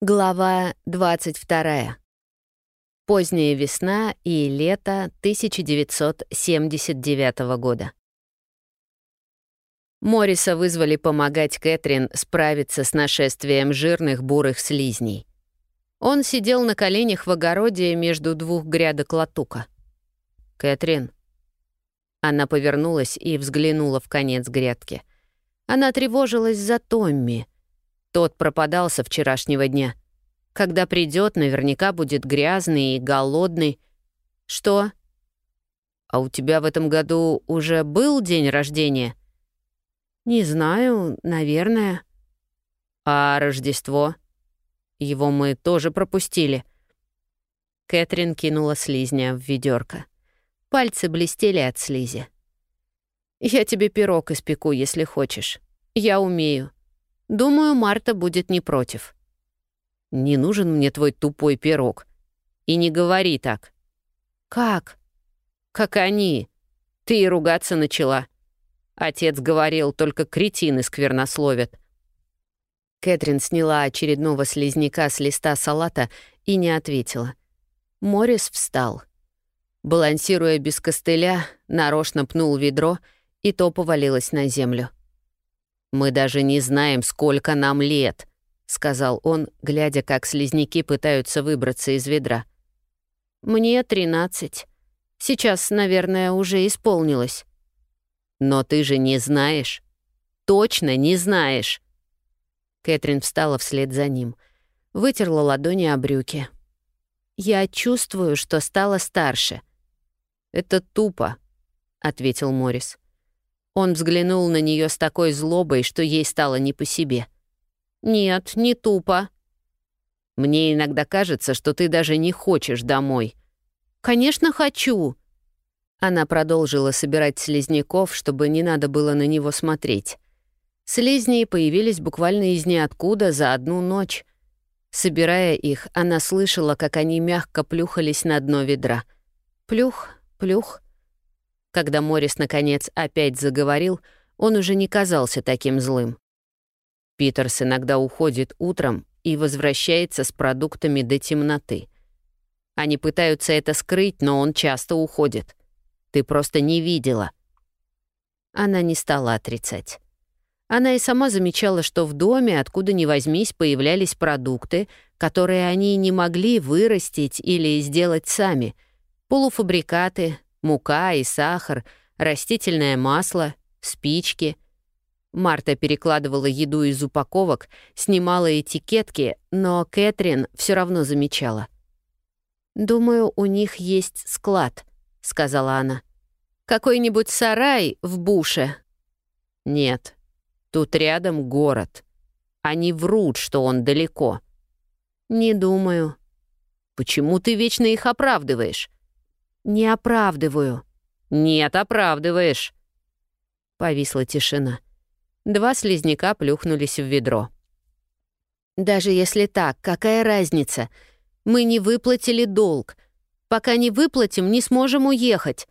Глава 22. Поздняя весна и лето 1979 года. Морриса вызвали помогать Кэтрин справиться с нашествием жирных бурых слизней. Он сидел на коленях в огороде между двух грядок латука. «Кэтрин». Она повернулась и взглянула в конец грядки. Она тревожилась за Томми — тот пропадал со вчерашнего дня. Когда придет, наверняка будет грязный и голодный. Что? А у тебя в этом году уже был день рождения? Не знаю, наверное. А Рождество? Его мы тоже пропустили. Кэтрин кинула слизня в ведерко. Пальцы блестели от слизи. «Я тебе пирог испеку, если хочешь. Я умею. Думаю, Марта будет не против. «Не нужен мне твой тупой пирог. И не говори так». «Как?» «Как они. Ты и ругаться начала». Отец говорил, только кретины сквернословят. Кэтрин сняла очередного слизняка с листа салата и не ответила. Морис встал. Балансируя без костыля, нарочно пнул ведро, и то повалилось на землю. «Мы даже не знаем, сколько нам лет», — сказал он, глядя, как слизняки пытаются выбраться из ведра. «Мне тринадцать. Сейчас, наверное, уже исполнилось». «Но ты же не знаешь. Точно не знаешь». Кэтрин встала вслед за ним, вытерла ладони о брюки. «Я чувствую, что стала старше». «Это тупо», — ответил Морис. Он взглянул на нее с такой злобой, что ей стало не по себе. «Нет, не тупо». «Мне иногда кажется, что ты даже не хочешь домой». «Конечно, хочу». Она продолжила собирать слизняков, чтобы не надо было на него смотреть. Слизни появились буквально из ниоткуда за одну ночь. Собирая их, она слышала, как они мягко плюхались на дно ведра. Плюх, плюх — когда Морис, наконец, опять заговорил, он уже не казался таким злым. Питерс иногда уходит утром и возвращается с продуктами до темноты. Они пытаются это скрыть, но он часто уходит. Ты просто не видела. Она не стала отрицать. Она и сама замечала, что в доме, откуда ни возьмись, появлялись продукты, которые они не могли вырастить или сделать сами. Полуфабрикаты, Мука и сахар, растительное масло, спички. Марта перекладывала еду из упаковок, снимала этикетки, но Кэтрин все равно замечала. «Думаю, у них есть склад», — сказала она. «Какой-нибудь сарай в буше?» «Нет, тут рядом город. Они врут, что он далеко». «Не думаю». «Почему ты вечно их оправдываешь?» «Не оправдываю». «Нет, оправдываешь». Повисла тишина. Два слизняка плюхнулись в ведро. «Даже если так, какая разница? Мы не выплатили долг. Пока не выплатим, не сможем уехать».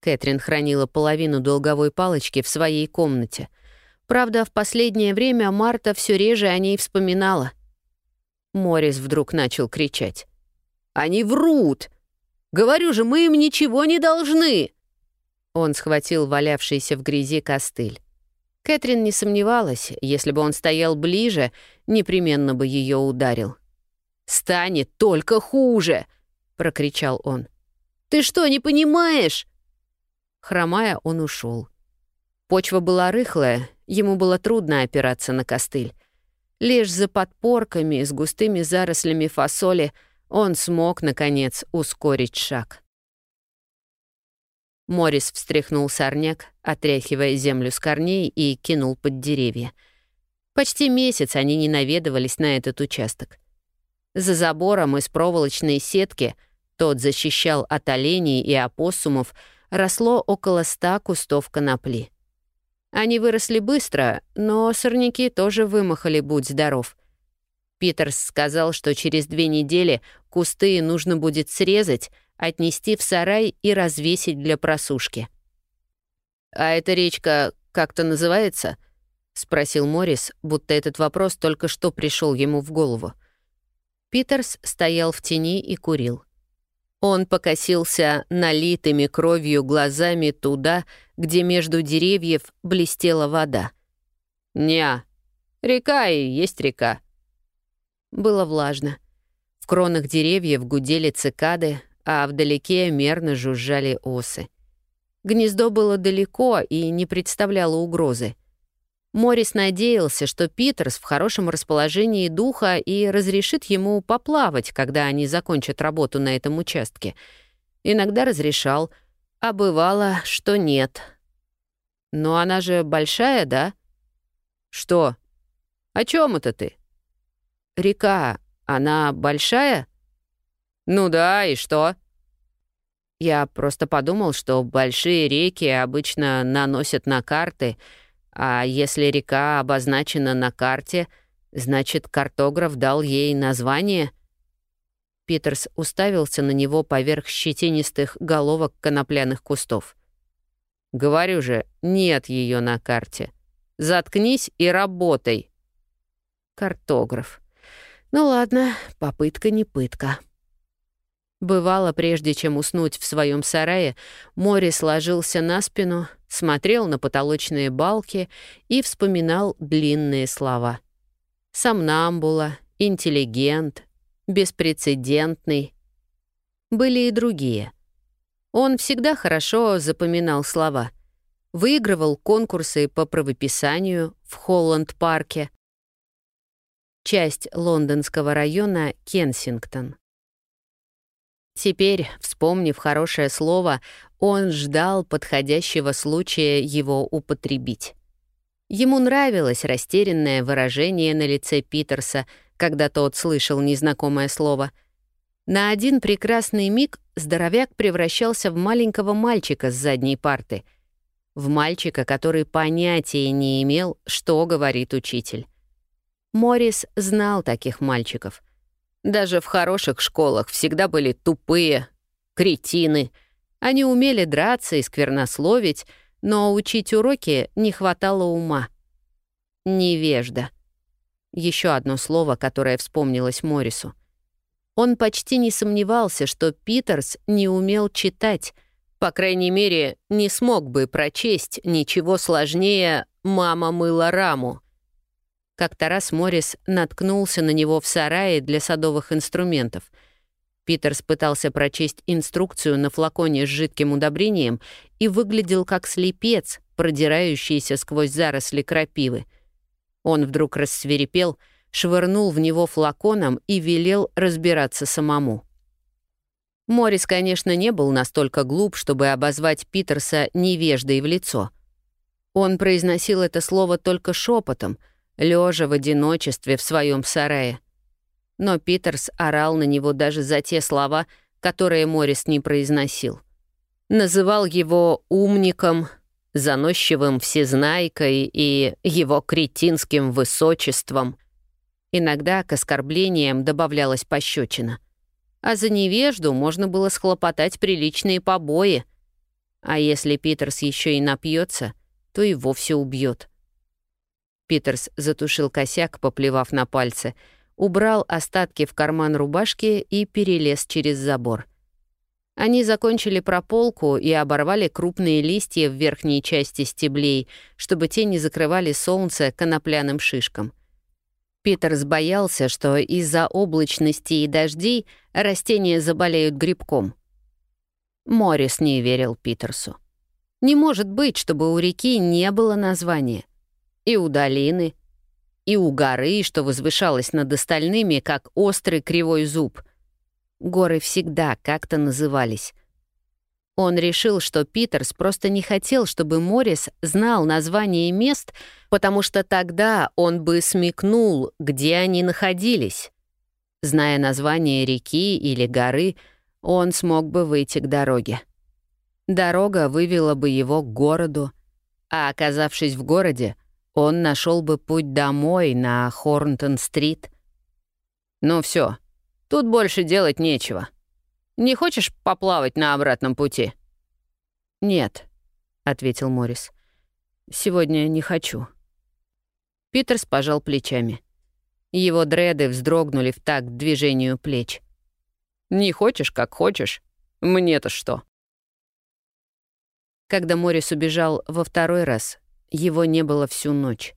Кэтрин хранила половину долговой палочки в своей комнате. Правда, в последнее время Марта все реже о ней вспоминала. Морис вдруг начал кричать. «Они врут! Говорю же, мы им ничего не должны!» Он схватил валявшийся в грязи костыль. Кэтрин не сомневалась, если бы он стоял ближе, непременно бы ее ударил. «Станет только хуже!» — прокричал он. «Ты что, не понимаешь?» Хромая, он ушел. Почва была рыхлая, ему было трудно опираться на костыль. Лишь за подпорками с густыми зарослями фасоли — он смог, наконец, ускорить шаг. Морис встряхнул сорняк, отряхивая землю с корней и кинул под деревья. Почти месяц они не наведывались на этот участок. За забором из проволочной сетки, тот защищал от оленей и опоссумов, росло около ста кустов конопли. Они выросли быстро, но сорняки тоже вымахали, будь здоров — Питерс сказал, что через две недели кусты нужно будет срезать, отнести в сарай и развесить для просушки. «А эта речка как-то называется?» — спросил Морис, будто этот вопрос только что пришел ему в голову. Питерс стоял в тени и курил. Он покосился налитыми кровью глазами туда, где между деревьев блестела вода. «Неа, река и есть река». Было влажно. В кронах деревьев гудели цикады, а вдалеке мерно жужжали осы. Гнездо было далеко и не представляло угрозы. Морис надеялся, что Питерс в хорошем расположении духа и разрешит ему поплавать, когда они закончат работу на этом участке. Иногда разрешал, а бывало, что нет. «Но она же большая, да?» «Что? О чем это ты?» «Река, она большая?» «Ну да, и что?» Я просто подумал, что большие реки обычно наносят на карты — а если река обозначена на карте, значит, картограф дал ей название? Питерс уставился на него поверх щетинистых головок конопляных кустов. «Говорю же, нет ее на карте. Заткнись и работай». Картограф. Ну ладно, попытка не пытка. Бывало, прежде чем уснуть в своем сарае, Морис ложился на спину, смотрел на потолочные балки и вспоминал длинные слова. Сомнамбула, интеллигент, беспрецедентный. Были и другие. Он всегда хорошо запоминал слова. Выигрывал конкурсы по правописанию в Холланд-парке, часть лондонского района Кенсингтон. Теперь, вспомнив хорошее слово, он ждал подходящего случая его употребить. Ему нравилось растерянное выражение на лице Питерса, когда тот слышал незнакомое слово. На один прекрасный миг здоровяк превращался в маленького мальчика с задней парты. В мальчика, который понятия не имел, что говорит учитель. Морис знал таких мальчиков — даже в хороших школах всегда были тупые, кретины. Они умели драться и сквернословить, но учить уроки не хватало ума. Невежда. Еще одно слово, которое вспомнилось Морису. Он почти не сомневался, что Питерс не умел читать, по крайней мере, не смог бы прочесть ничего сложнее «мама мыла раму». Как-то раз Моррис наткнулся на него в сарае для садовых инструментов. Питерс пытался прочесть инструкцию на флаконе с жидким удобрением и выглядел как слепец, продирающийся сквозь заросли крапивы. Он вдруг рассверепел, швырнул в него флаконом и велел разбираться самому. Моррис, конечно, не был настолько глуп, чтобы обозвать Питерса невеждой в лицо. Он произносил это слово только шепотом — лежа в одиночестве в своем сарае. Но Питерс орал на него даже за те слова, которые Морис не произносил. Называл его умником, заносчивым всезнайкой и его кретинским высочеством. Иногда к оскорблениям добавлялась пощечина. А за невежду можно было схлопотать приличные побои. А если Питерс еще и напьется, то и вовсе убьет. Питерс затушил косяк, поплевав на пальцы, убрал остатки в карман рубашки и перелез через забор. Они закончили прополку и оборвали крупные листья в верхней части стеблей, чтобы те не закрывали солнце конопляным шишкам. Питерс боялся, что из-за облачности и дождей растения заболеют грибком. Моррис не верил Питерсу. Не может быть, чтобы у реки не было названия — и у долины, и у горы, что возвышалась над остальными, как острый кривой зуб. Горы всегда как-то назывались. Он решил, что Питерс просто не хотел, чтобы Моррис знал название мест, потому что тогда он бы смекнул, где они находились. Зная название реки или горы, он смог бы выйти к дороге. Дорога вывела бы его к городу, а оказавшись в городе, он нашел бы путь домой на Хорнтон-стрит. Ну все, тут больше делать нечего. Не хочешь поплавать на обратном пути? Нет, ответил Морис. Сегодня не хочу. Питерс пожал плечами. Его дреды вздрогнули в такт движению плеч. «Не хочешь, как хочешь. Мне-то что?» Когда Морис убежал во второй раз, его не было всю ночь.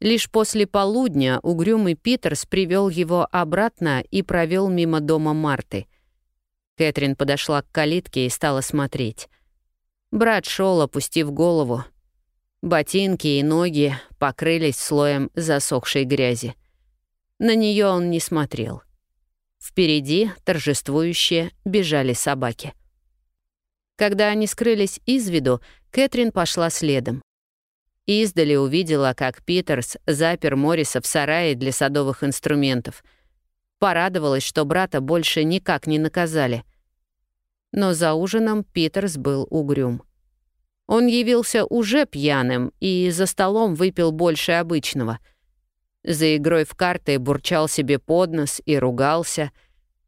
Лишь после полудня угрюмый Питерс привел его обратно и провел мимо дома Марты. Кэтрин подошла к калитке и стала смотреть. Брат шел, опустив голову. Ботинки и ноги покрылись слоем засохшей грязи. На нее он не смотрел. Впереди, торжествующие, бежали собаки. Когда они скрылись из виду, Кэтрин пошла следом. Издали увидела, как Питерс запер Морриса в сарае для садовых инструментов. Порадовалась, что брата больше никак не наказали. Но за ужином Питерс был угрюм. Он явился уже пьяным и за столом выпил больше обычного. За игрой в карты бурчал себе под нос и ругался.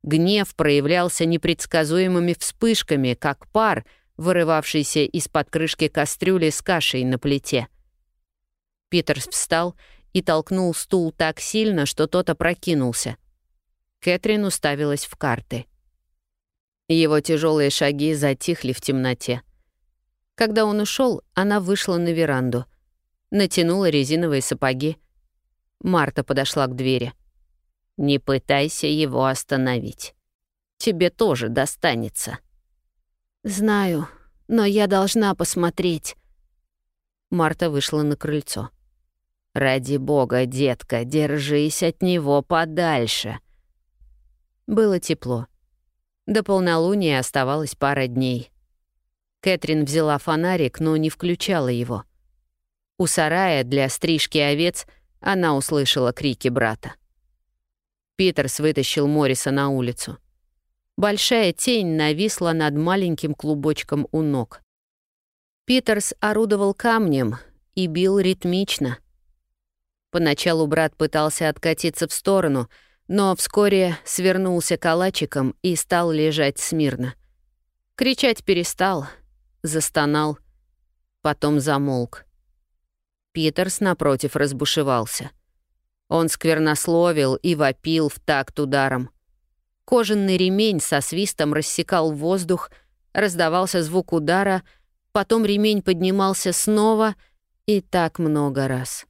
Гнев проявлялся непредсказуемыми вспышками, как пар, вырывавшийся из-под крышки кастрюли с кашей на плите — Питерс встал и толкнул стул так сильно, что тот опрокинулся. Кэтрин уставилась в карты. Его тяжелые шаги затихли в темноте. Когда он ушел, она вышла на веранду. Натянула резиновые сапоги. Марта подошла к двери. «Не пытайся его остановить. Тебе тоже достанется». «Знаю, но я должна посмотреть». Марта вышла на крыльцо. «Ради бога, детка, держись от него подальше». Было тепло. До полнолуния оставалось пара дней. Кэтрин взяла фонарик, но не включала его. У сарая для стрижки овец она услышала крики брата. Питерс вытащил Морриса на улицу. Большая тень нависла над маленьким клубочком у ног. Питерс орудовал камнем и бил ритмично — Поначалу брат пытался откатиться в сторону, но вскоре свернулся калачиком и стал лежать смирно. Кричать перестал, застонал, потом замолк. Питерс, напротив, разбушевался. Он сквернословил и вопил в такт ударом. Кожаный ремень со свистом рассекал воздух, раздавался звук удара, потом ремень поднимался снова и так много раз.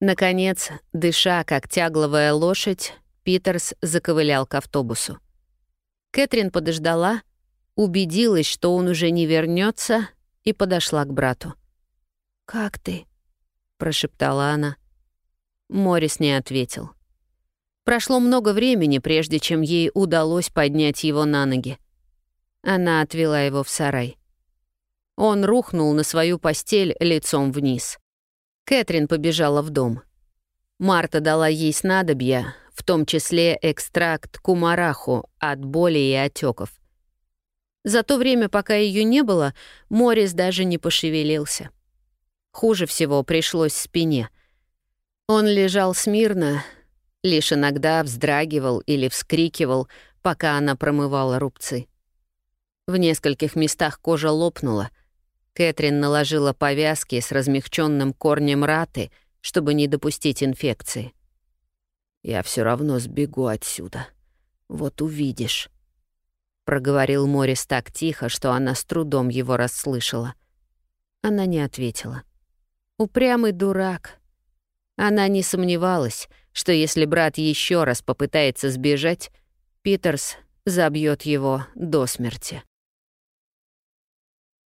Наконец, дыша, как тягловая лошадь, Питерс заковылял к автобусу. Кэтрин подождала, убедилась, что он уже не вернется, и подошла к брату. «Как ты?» — прошептала она. Морис не ответил. Прошло много времени, прежде чем ей удалось поднять его на ноги. Она отвела его в сарай. Он рухнул на свою постель лицом вниз. Кэтрин побежала в дом. Марта дала ей снадобья, в том числе экстракт кумараху от боли и отеков. За то время, пока ее не было, Морис даже не пошевелился. Хуже всего пришлось спине. Он лежал смирно, лишь иногда вздрагивал или вскрикивал, пока она промывала рубцы. В нескольких местах кожа лопнула — Кэтрин наложила повязки с размягченным корнем раты, чтобы не допустить инфекции. «Я все равно сбегу отсюда. Вот увидишь», — проговорил Морис так тихо, что она с трудом его расслышала. Она не ответила. «Упрямый дурак». Она не сомневалась, что если брат еще раз попытается сбежать, Питерс забьет его до смерти.